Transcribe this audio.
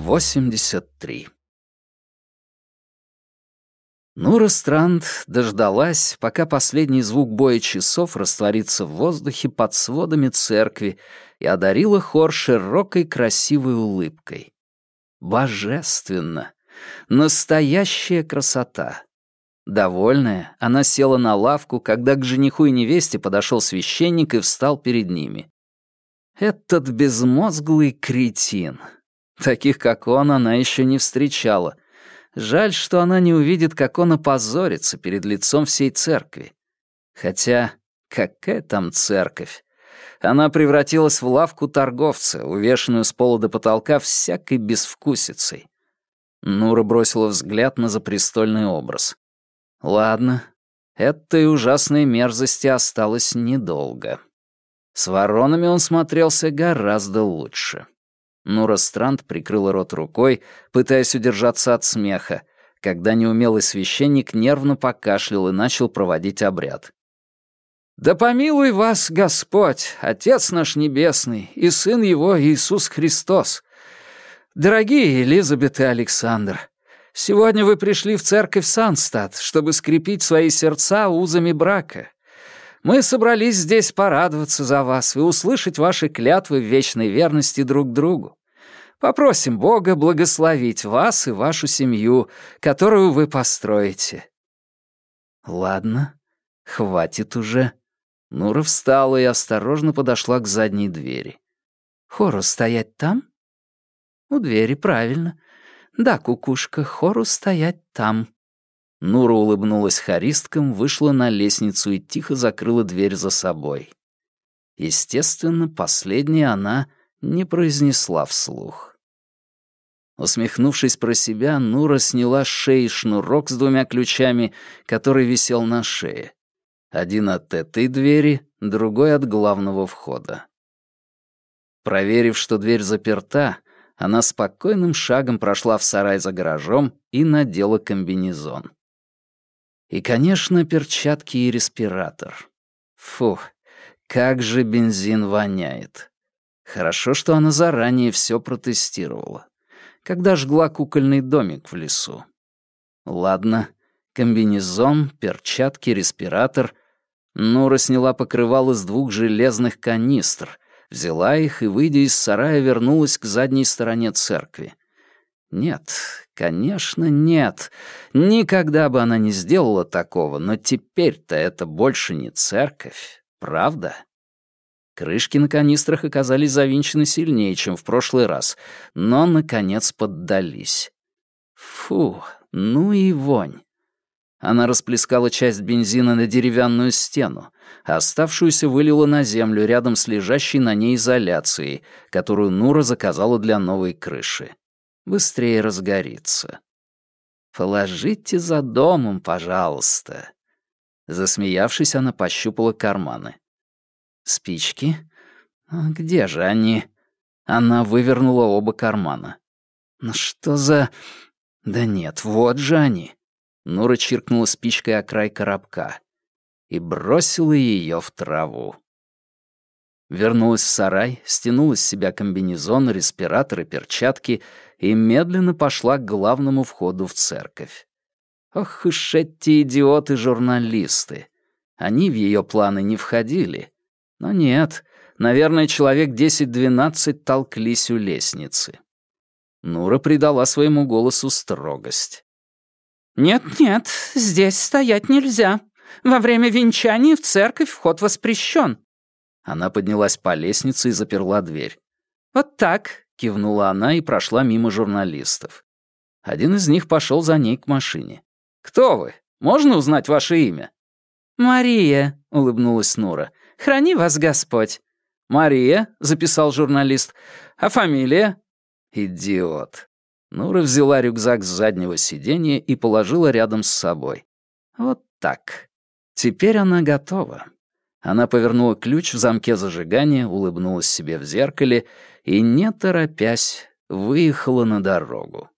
83. Нура Странд дождалась, пока последний звук боя часов растворится в воздухе под сводами церкви и одарила хор широкой красивой улыбкой. Божественно! Настоящая красота! Довольная, она села на лавку, когда к жениху и невесте подошел священник и встал перед ними. Этот безмозглый кретин — Таких, как он, она еще не встречала. Жаль, что она не увидит, как он опозорится перед лицом всей церкви. Хотя, какая там церковь? Она превратилась в лавку торговца, увешанную с пола до потолка всякой безвкусицей. Нура бросила взгляд на запрестольный образ. Ладно, этой ужасной мерзости осталось недолго. С воронами он смотрелся гораздо лучше. Нура Странд прикрыла рот рукой, пытаясь удержаться от смеха, когда неумелый священник нервно покашлял и начал проводить обряд. «Да помилуй вас, Господь, Отец наш Небесный и Сын Его Иисус Христос! Дорогие Элизабет и Александр, сегодня вы пришли в церковь Санстад, чтобы скрепить свои сердца узами брака. Мы собрались здесь порадоваться за вас и услышать ваши клятвы в вечной верности друг другу. Попросим Бога благословить вас и вашу семью, которую вы построите». «Ладно, хватит уже». Нура встала и осторожно подошла к задней двери. «Хору стоять там?» «У двери, правильно. Да, кукушка, хору стоять там». Нура улыбнулась хористкам, вышла на лестницу и тихо закрыла дверь за собой. Естественно, последнее она не произнесла вслух. Усмехнувшись про себя, Нура сняла с шеи шнурок с двумя ключами, который висел на шее. Один от этой двери, другой от главного входа. Проверив, что дверь заперта, она спокойным шагом прошла в сарай за гаражом и надела комбинезон. И, конечно, перчатки и респиратор. Фух, как же бензин воняет. Хорошо, что она заранее все протестировала. Когда жгла кукольный домик в лесу. Ладно, комбинезон, перчатки, респиратор. Нура сняла покрывало с двух железных канистр, взяла их и, выйдя из сарая, вернулась к задней стороне церкви. Нет, конечно, нет. Никогда бы она не сделала такого, но теперь-то это больше не церковь, правда? Крышки на канистрах оказались завинчены сильнее, чем в прошлый раз, но, наконец, поддались. Фу, ну и вонь. Она расплескала часть бензина на деревянную стену, а оставшуюся вылила на землю рядом с лежащей на ней изоляцией, которую Нура заказала для новой крыши быстрее разгорится. «Положите за домом, пожалуйста». Засмеявшись, она пощупала карманы. «Спички? А где же они?» Она вывернула оба кармана. «Ну что за...» «Да нет, вот же они!» Нура чиркнула спичкой о край коробка и бросила ее в траву. Вернулась в сарай, стянула с себя комбинезон, респиратор и перчатки и медленно пошла к главному входу в церковь. Ох уж эти идиоты-журналисты. Они в ее планы не входили. Но нет, наверное, человек 10-12 толклись у лестницы. Нура придала своему голосу строгость. «Нет-нет, здесь стоять нельзя. Во время венчания в церковь вход воспрещен. Она поднялась по лестнице и заперла дверь. «Вот так», — кивнула она и прошла мимо журналистов. Один из них пошел за ней к машине. «Кто вы? Можно узнать ваше имя?» «Мария», — улыбнулась Нура. «Храни вас Господь». «Мария», — записал журналист. «А фамилия?» «Идиот». Нура взяла рюкзак с заднего сиденья и положила рядом с собой. «Вот так. Теперь она готова». Она повернула ключ в замке зажигания, улыбнулась себе в зеркале и, не торопясь, выехала на дорогу.